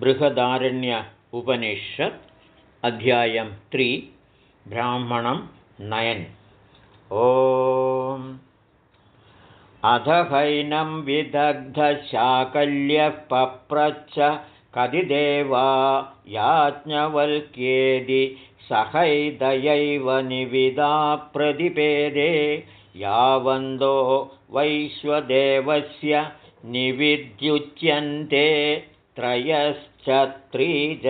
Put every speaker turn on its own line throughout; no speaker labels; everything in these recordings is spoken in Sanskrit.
बृहदारण्य उपनिषत् अध्यायं त्रि ब्राह्मणं नयन्। ओ अध हैनं विदग्धशाकल्यः पप्रच्छ कदिदेवा याज्ञवल्क्येदि सहैदयैव निविदा प्रतिपेदे यावन्दो वैश्वदेवस्य निविद्युच्यन्ते त्रयश्चत्री च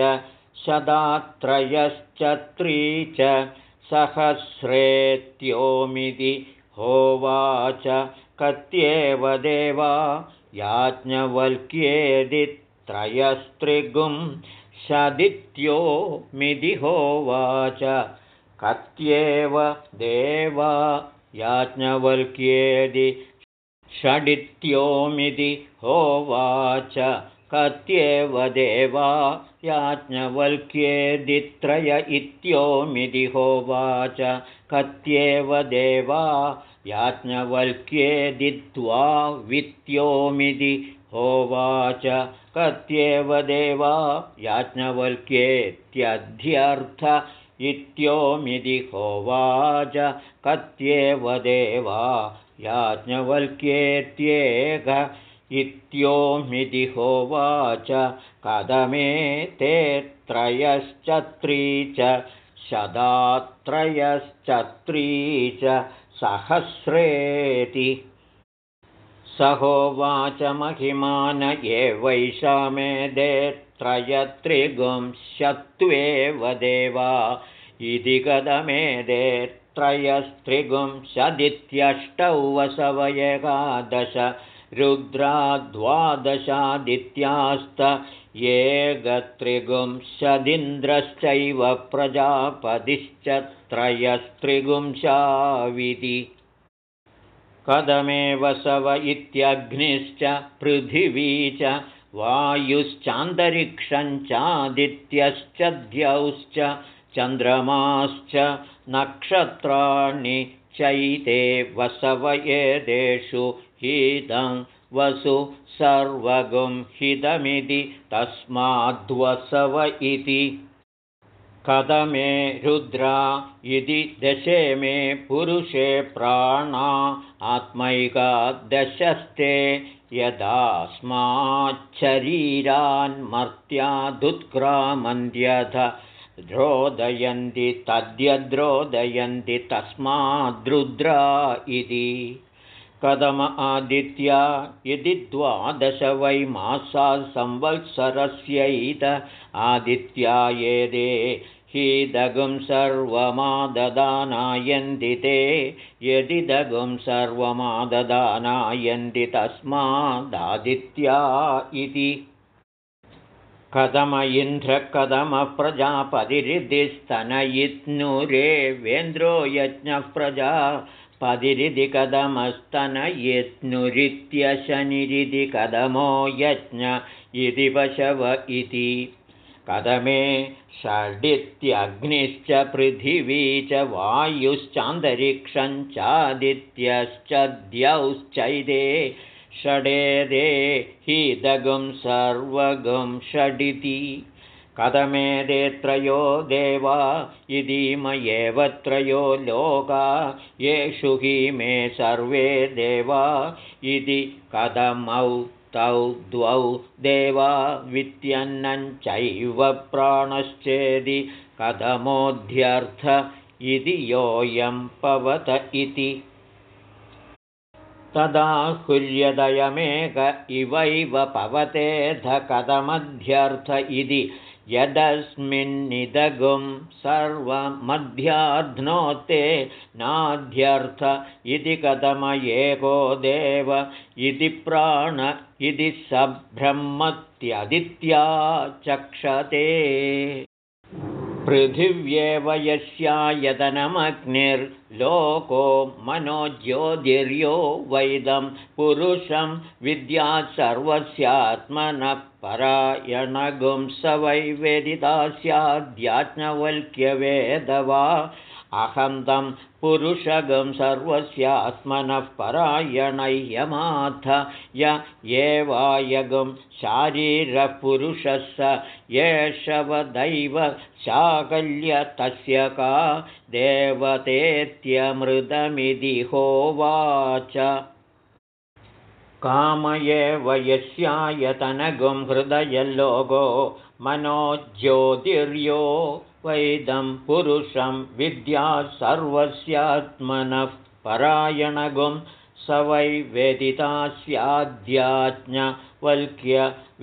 शदात्रयश्चत्री च सहस्रेत्योमिति होवाच कत्येव देवा याज्ञवल्क्येदि त्रयस्त्रिगुं शदित्यो मिदिहोवाच कत्येव देवा याज्ञवल्क्येदि षडित्योमिति होवाच कत्येव देवा याज्ञवल्क्येदित्रय इत्योमिति होवाच कत्येव देवा याज्ञवल्क्येदित्वा वित्योमिति होवाच कत्येव देवा याज्ञवल्क्येत्यध्यर्थ इत्योमिति होवाच कत्येव देवा याज्ञवल्क्येत्येक इत्योमिति होवाच कदमे ते त्रयश्चत्री च शदात्रयश्चत्री च सहस्रेति। स होवाच महिमान त्रयस्त्रिगुंशत्वेव देवा। इति त्रयस्त्रिगुंशदित्यष्टौ वसवयकादश रुद्राद्वादशादित्यास्त एकत्रिगुंशदिन्द्रश्चैव प्रजापतिश्च त्रयस्त्रिगुंशाविधि कदमे वसव इत्यग्निश्च पृथिवी च वायुश्चान्तरिक्षञ्चादित्यश्च द्यौश्च चन्द्रमाश्च नक्षत्राणि चैते वसव एतेषु हिदं वसु सर्वगुं हितमिति तस्माद्वसव इति। कदमे रुद्रा इति दशे मे पुरुषे प्राणा आत्मैका दशस्ते यदास्माच्छरीरान्मर्त्यादुत्क्रामन्त्यथ द्रोदयन्ति तद्यद्रोदयन्ति तस्माद्रुद्रा इति कदम आदित्या इति द्वादश वै मासा संवत्सरस्यैत आदित्या ये हीदगुं सर्वमाददानायन्ति ते यदि दगुं सर्वमाददानायन्ति तस्मादादित्या इति। कथम इन्द्रकदमप्रजापतिरिधिस्तनयित्नुरे वेन्द्रो यज्ञः प्रजा पदिरिति कदमस्तनयित्नुरित्यशनिरिति कदमो यज्ञ इति पशव इति। कदमे षडित्यग्निश्च पृथिवी च वायुश्चान्तरिक्षञ्चादित्यश्च द्यौश्चैदे षडेदे हिदगुं सर्वगुं षडिति कथमेदे त्रयो देवा इदीमयेव त्रयो लोका येषु हि मे सर्वे देवा इति कथमौ तौ द्वौ देवा वित्यन्नञ्चैव प्राणश्चेदि कथमोऽध्यर्थ इति योऽयं पवत इति। तदाहुल्यदयमेक इवैव पवतेऽथ कथमध्यर्थ इति यदस्मिन्निदगुं सर्वमध्याध्नोते नाध्यर्थ इति कथमयेको देव इति प्राण इति सब्रह्मत्यदित्या चक्षते। पृथिव्येव यस्यायतनमग्निर्लोको मनोज्योतिर्यो वैदं पुरुषं विद्यात् सर्वस्यात्मनः परायणगुं स वै वेदिता स्याद्याज्ञवल्क्यवेद वा अहं तं पुरुषगं सर्वस्यात्मनः परायणय्यमाथ य एवायगं शारीरपुरुषः स एषवदैव शाकल्य तस्य का देवतेत्यमृतमिति होवाच। कामये वयस्यायतनगुं हृदयल्लोको मनो ज्योतिर्यो वैदं पुरुषं विद्या सर्वस्यात्मनः परायणगुं स वै वेदिता स्याद्याज्ञवल्क्य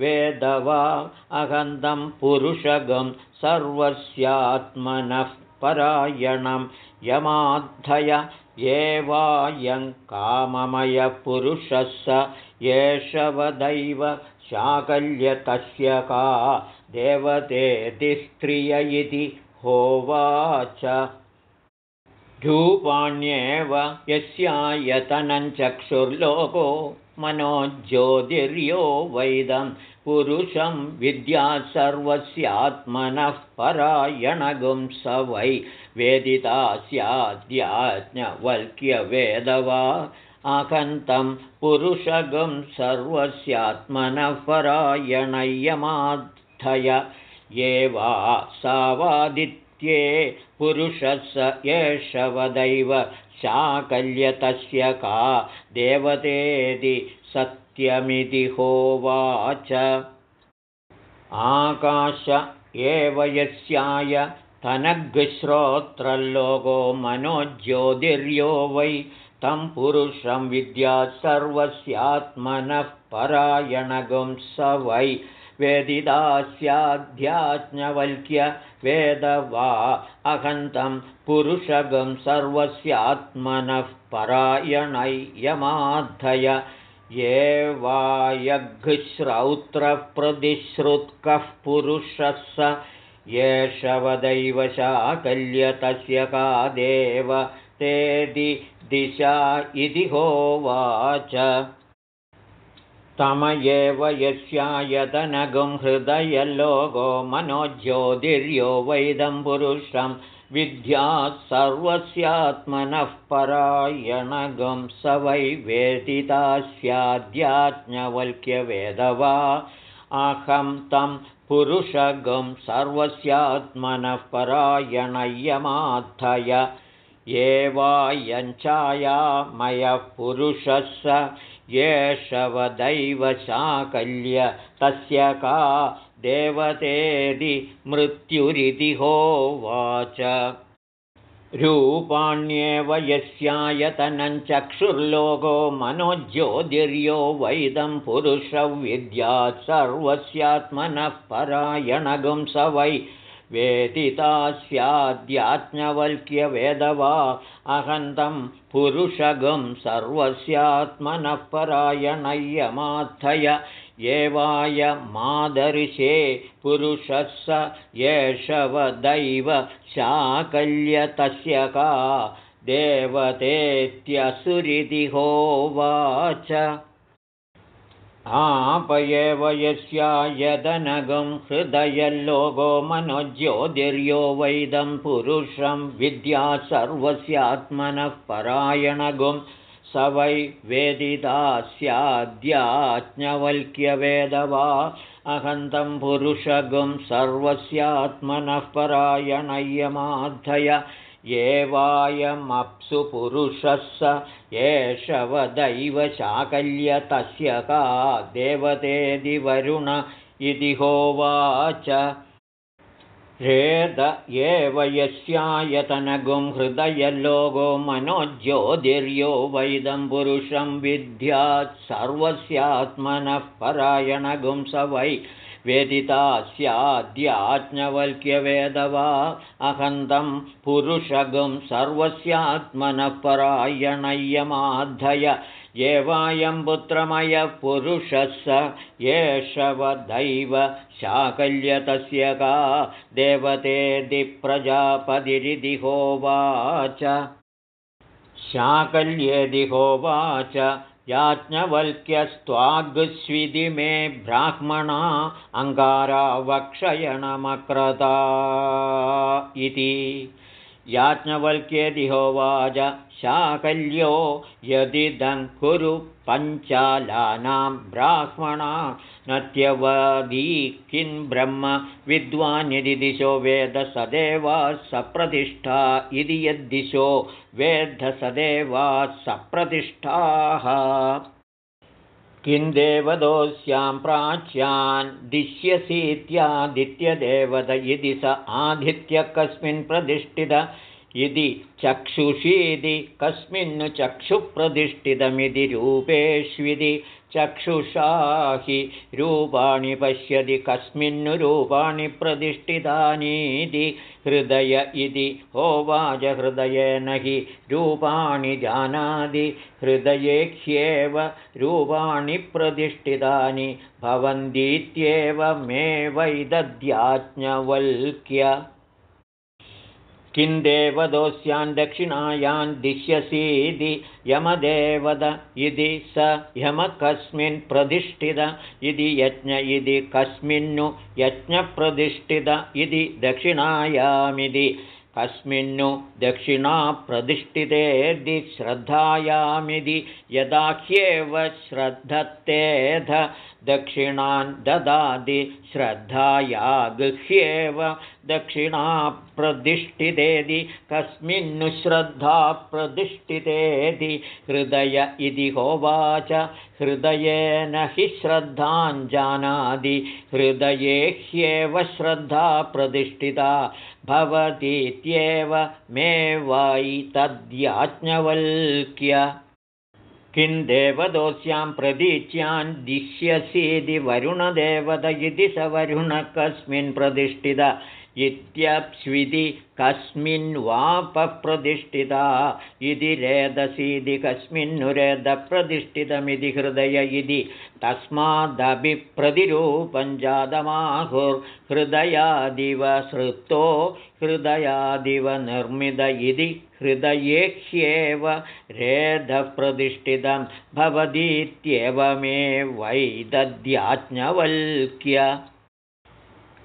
वेदवा अगन्धं पुरुषगं सर्वस्यात्मनः परायणं यमाद्धय एवायं काममयपुरुषः स एष वदैव शाकल्यतस्य का देवतेतिस्त्रिय इति होवाच। रूपाण्येव यस्यायतनञ्चक्षुर्लोको मनोज्योतिर्यो वैदं पुरुषं विद्या सर्वस्यात्मनः परायणगुं स वै वेदिता स्याद्याज्ञवल्क्यवेदवा आकन्तं पुरुषगं सर्वस्यात्मनः परायणय्यमाद्धय ये वा सावादित्ये पुरुषः स एष वदैव शाकल्यतस्य का देवतेति सत्यमिति होवाच। आकाश एव यस्याय तनग्श्रोत्रल्लोको मनोज्योतिर्यो वै तं पुरुषं विद्या सर्वस्यात्मनः परायणगुं स वै वेदिता स्याध्याज्ञवल्क्य वेद वा अहन्तं पुरुषगं सर्वस्यात्मनः परायणय्यमाद्धय ये वायघ्श्रौत्रप्रतिश्रुत्कः पुरुषः स एष वदैव शाकल्य तस्य का देव तेदि दिशा इति होवाच तम एव यस्यायतनगुं हृदयलोको मनोज्योतिर्यो वैदं पुरुषं विद्या सर्वस्यात्मनः परायणगं स वै वेदिता स्याद्याज्ञवल्क्यवेदवा। अहं तं पुरुषगं सर्वस्यात्मनः परायणय्यमाद्धय। एवायञ्छायामयः पुरुषः स एषवदैव शाकल्य तस्य का देवतेदि मृत्युरिति होवाच। रूपाण्येव यस्यायतनञ्चक्षुर्लोको मनोज्योतिर्यो वैदं पुरुषविद्यात् सर्वस्यात्मनः परायणगुं स वै वेदिता स्याद्याज्ञवल्क्यवेदवा अहन्तं पुरुषगं सर्वस्यात्मनः परायणय्यमार्थय एवाय मादर्शे पुरुषः स एषवदैव शाकल्यतस्य का देवतेत्यसुरिति होवाच आप एव यस्यायदनगं हृदयल्लोको मनोज्योतिर्यो वैदं पुरुषं विद्या सर्वस्यात्मनः परायणगुं स वै वेदिता स्याद्याज्ञवल्क्यवेदवा अहन्तं पुरुषगुं सर्वस्यात्मनः परायणय्यमाद्धय एवायमप्सु पुरुषः स एष वदैव शाकल्य तस्य का देवतेदिवरुण इति होवाच। हेद एव यस्यायतनगुं हृदयल्लोको मनोज्योतिर्यो वैदं पुरुषं विद्यात् सर्वस्यात्मनः परायणगुं स वै वेदिता स्याद्याज्ञवल्क्यवेदवा अहन्तं पुरुषगं सर्वस्यात्मनः परायणय्यमाद्धय एवायं पुत्रमयः पुरुषः स एष वदैव शाकल्यतस्य का देवतेदिप्रजापतिरिदिहोवाच शाकल्येदिहोवाच याज्ञवल्क्यस्त्वाग्स्विति मे ब्राह्मणा अङ्गारावक्षयणमक्रता इति। याज्ञवल्क्येदिहोवाच शाकल्यो यदिदं कुरु पञ्चालानां ब्राह्मणा नत्यवदी किं ब्रह्म विद्वान् यदि दिशो वेदसदेवा सप्रतिष्ठा इति यद्दिशो वेद्धसदेवा सप्रतिष्ठाः किं देवदोस्यां प्राच्यान् दिश्यसीत्यादित्यदेवत इति स आदित्य कस्मिन् प्रतिष्ठित इति चक्षुषीति कस्मिन् चक्षुप्रतिष्ठितमिति रूपेष्विति चक्षुषा हि रूपाणि पश्यति कस्मिन् रूपाणि प्रतिष्ठितानीति हृदय इति होवाच हृदयेन हि रूपाणि जानाति हृदयेह्येव रूपाणि प्रतिष्ठितानि भवन्तीत्येवमेवैदध्याज्ञवल्क्य किं देवदोस्यान् दक्षिणायान् दिश्यसीति यमदेवद इति स यमकस्मिन् प्रतिष्ठित इति यज्ञ इति कस्मिन्नु यज्ञप्रतिष्ठित इति दक्षिणायामिति कस्मिन्नु दक्षिणा प्रतिष्ठितेदि श्रद्धायामिति यदा ह्येव श्रद्धत्तेध दक्षिणान् ददाति श्रद्धाया गृह्येव दक्षिणा कस्मिन्नु श्रद्धा प्रतिष्ठितेति हृदय इति होवाच हृदयेन हि श्रद्धाञ्जानादि हृदये ह्येव श्रद्धा प्रतिष्ठिता भवतीत्येव मे वै तद्याज्ञवल्क्य। किं देवदोस्यां प्रतीच्यान् दिश्यसीति वरुणदेवत इति स वरुणः कस्मिन् प्रतिष्ठित इत्यप्स्विति कस्मिन् वापप्रतिष्ठिता इति रेदसीति कस्मिन्नुरेदप्रतिष्ठितमिति हृदय इति तस्मादभिप्रतिरूपं जातमाहुर्हृदयादिव सृप्तो हृदयादिव निर्मित इति हृदये ह्येव रेधप्रतिष्ठितं भवतीत्येवमेवैदध्याज्ञवल्क्य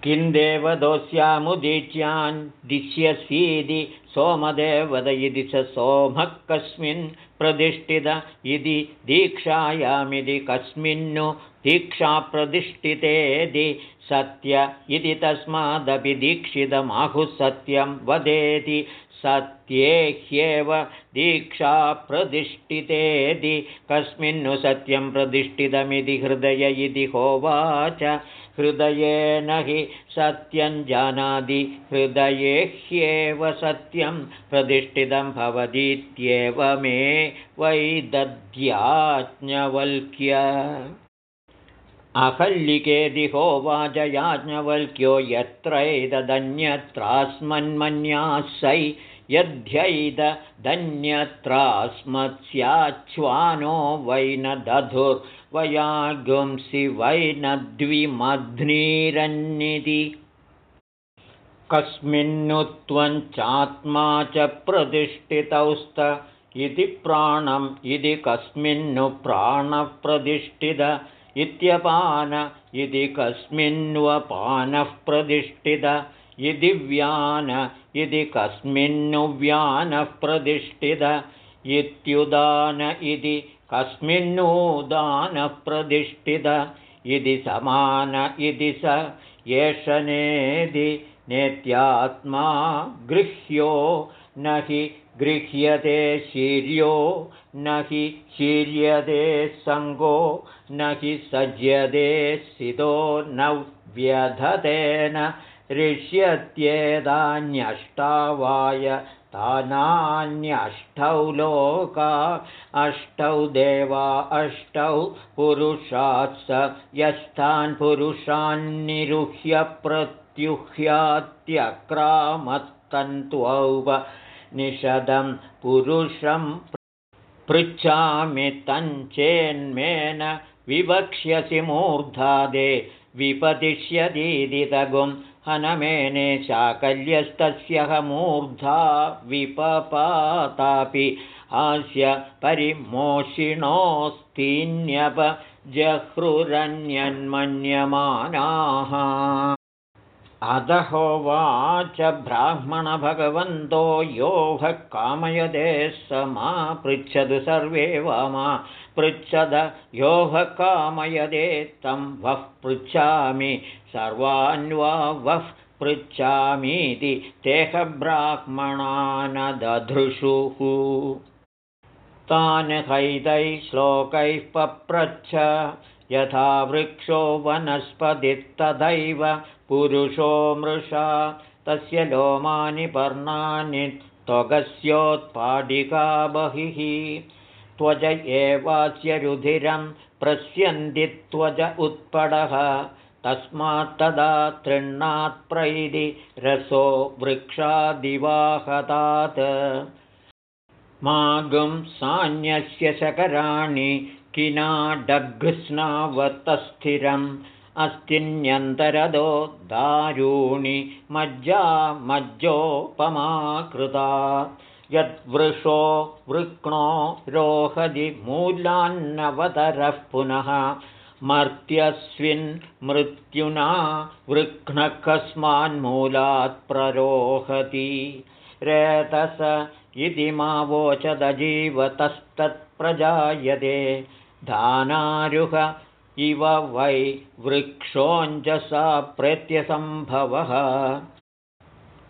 किं देवदोस्यामुदीच्यान् दिश्यसीति सोमदेवद इति स सोमः कस्मिन् प्रतिष्ठित इति दीक्षायामिति कस्मिन्नु दीक्षाप्रतिष्ठितेति सत्य इति तस्मादपि दीक्षितमाहुः सत्यं वदेति सत्ये ह्येव दीक्षा प्रतिष्ठितेति कस्मिन्नु सत्यं प्रतिष्ठितमिति हृदय इति होवाच। हृदयेन हि सत्यं जानाति हृदये ह्येव सत्यं प्रतिष्ठितं भवतीत्येव मे वैदध्याज्ञवल्क्य। अहल्लिकेदिहोवाच याज्ञवल्क्यो यत्रैतदन्यत्रास्मन्मन्यासै यध्यैतदन्यत्रास्मत्स्याच्छ्वानो वै न दधुर्वयागुंसि वै न द्विमध्नीरन्निधि कस्मिन्नु त्वं चात्मा च प्रतिष्ठितौस्त। इति प्राणम् इति कस्मिन्नु प्राणप्रतिष्ठित। इत्यपान इति कस्मिन्वपानः प्रतिष्ठित इति व्यान इति कस्मिन्नु व्यानः प्रतिष्ठित इत्युदान इति कस्मिन्नूदानः प्रतिष्ठित इति समान इति स एषनेदि नेत्यात्मा गृह्यो न हि गृह्यते शीर्यो न हि शीर्यते सङ्गो न हि सज्यते सितो न व्यधतेन ऋष्यत्येतान्यष्टावाय तानान्यष्टौ लोका अष्टौ देवा अष्टौ पुरुषात् स यस्थान् पुरुषान्निरुह्य प्रत्युह्यात्यक्रामत्तन्त्वौ निषदं पुरुषं पृच्छामि तञ्चेन्मेन विवक्ष्यसि मूर्धादे विपतिष्यतीदितगुं हनमेने चाकल्यस्तस्य मूर्धा विपपातापि हास्य परिमोषिणोऽस्तीन्यपजह्रुरन्यन्मन्यमानाः अधहोवाच ब्राह्मणभगवन्तो योः कामयदे स मा पृच्छतु सर्वे वा मा पृच्छद योः कामयदे तं वः पृच्छामि सर्वान्वा वः पृच्छामीति तेह ब्राह्मणा न दधृषुः तान् हैदैः श्लोकैः पप्रच्छ यथा वृक्षो वनस्पतिस्तथैव पुरुषो मृषा तस्य लोमानि पर्णानि त्वगस्योत्पादिका बहिः। त्वज एवास्य रुधिरं प्रस्यन्ति त्वज उत्पडः। तस्मात्तदा तृह्णात्प्रैदि रसो वृक्षादिवाहतात्। मागुं सान्यस्य शकराणि किनाडघ्स्नावतस्थिरम् अस्तिन्यन्तरदो दारूणि मज्जा मज्जोपमाकृता। यद्वृषो वृक्णो रोहदि मूलान्नवतरः पुनः मर्त्यस्विन् मृत्युना वृक्णकस्मान्मूलात् प्ररोहति। रेतस इति मा वोचदजीवतस्तत्प्रजायते दानारुह इव वै वृक्षोऽञ्जसा प्रेत्यसम्भवः।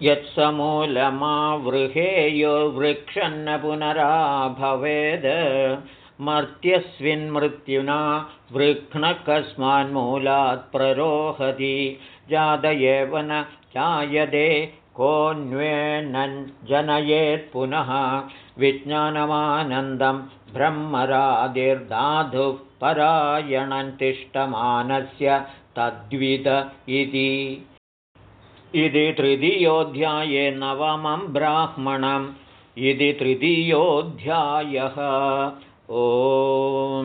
यत्समूलमावृहेयो वृक्षन्न पुनरा भवेद् मर्त्यस्विन्मृत्युना वृक्णकस्मान्मूलात् प्ररोहति। जात एव न जायते जनयेत् पुनः। विज्ञानमानन्दं ब्रह्मरादिर्धातुः परायणन्तिष्ठमानस्य तद्विद इति। इति तृतीयोऽध्याये नवमं ब्राह्मणम्। इति तृतीयोऽध्यायः। ओ